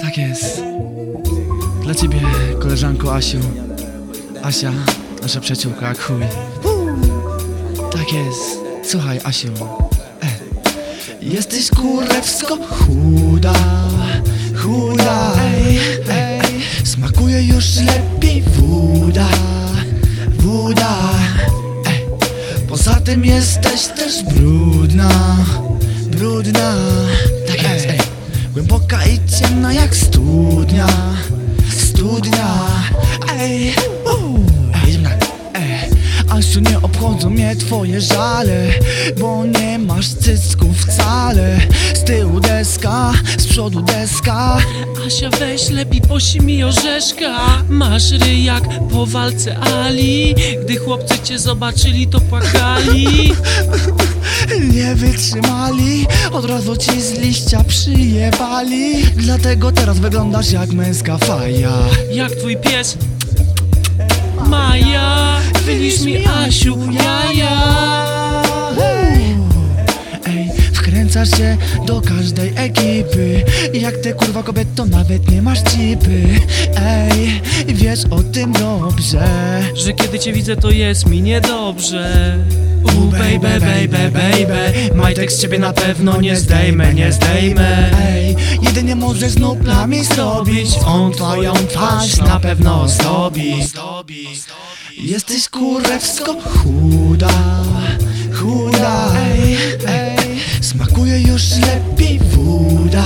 Tak jest. Dla ciebie, koleżanko Asiu. Asia, nasza przyjaciółka, jak chuj. Tak jest. Słuchaj, Asiu. E. Jesteś kurewsko chuda, chuda. Ej, ej. Smakuje już lepiej woda, woda. Ej. Poza tym jesteś też brudna, brudna. Głęboka i ciemna jak studnia, studnia. Ej, mnie twoje żale Bo nie masz cycków wcale. Z tyłu deska, z przodu deska. Asia weź lepiej posi mi orzeszka. Masz ryj jak po walce Ali. Gdy chłopcy cię zobaczyli to płakali. Nie wytrzymali, od razu ci z liścia przyjebali. Dlatego teraz wyglądasz jak męska faja. Jak twój pies? Maja Wylisz mi Asiu jaja Ej, wkręcasz się do każdej ekipy. Jak ty kurwa kobieto nawet nie masz cipy. Ej, wiesz o tym dobrze Że kiedy cię widzę to jest mi niedobrze. U baby, baby, baby Majtek z ciebie na pewno nie zdejmę, nie zdejmę. Ej, jedynie możesz znów dla mnie zrobić. On twoją twarz na pewno zdobi Jesteś kurewsko chuda, chuda Ej, ej, smakuje już lepiej woda,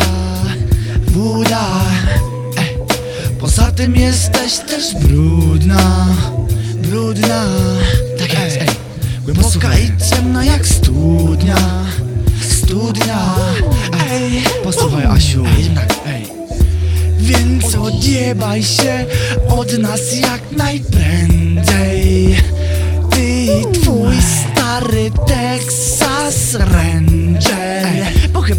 woda poza tym jesteś też brudna, brudna. Tak odjebaj się od nas jak najprędzej. Ty i twój stary Texas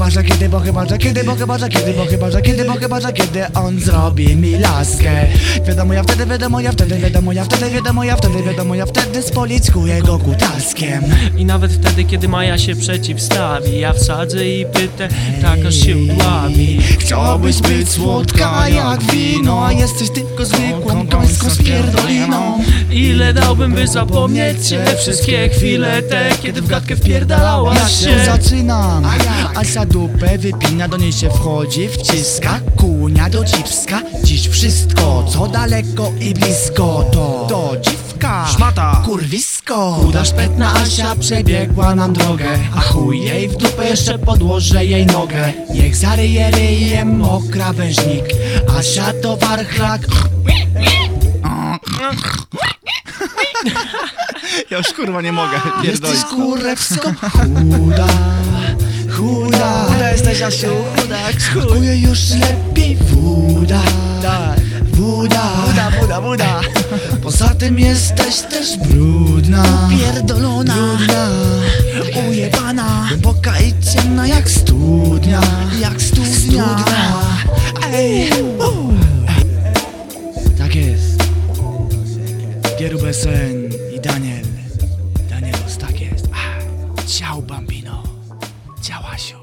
chyba, że kiedy, bo chyba, że kiedy, bo chyba, że kiedy, bo chyba, że kiedy, bo chyba, że kiedy on zrobi mi laskę. Wiadomo ja wtedy, wiadomo ja wtedy, wiadomo ja wtedy, wiadomo ja wtedy, wiadomo ja wtedy spolickuję go kutaskiem. I nawet wtedy, kiedy Maja się przeciwstawi Ja wsadzę i pytę, tak aż się udławi Chciałbyś być słodka jak wino A jesteś tylko zwykłą końską z pierdoliną Ile dałbym, by zapomnieć cię Wszystkie chwile te, kiedy w gadkę Ja wpierdalałaś się się. zaczynam. Asia dupę wypina, do niej się wchodzi Wciska, kunia do dziwska. Dziś wszystko, co daleko i blisko To, to dziwka. Szmata. Kurwisko. Chuda szpetna Asia przebiegła nam drogę. A chuj jej w dupę jeszcze podłożę jej nogę. Niech zaryje ryjem mokra krawężnik Asia to warchlak Ja już kurwa nie mogę, pierdolić. Jesteś kurewsko? Chuda, chuda. Chuda jesteś Asiu, chuda Smakuje już lepiej. Woda, woda Woda, woda, woda Poza tym jesteś też brudna. Pierdolona. Brudna, ujebana Besen i Daniel Danielos, tak jest. Ciao bambino. Ciao Asiu.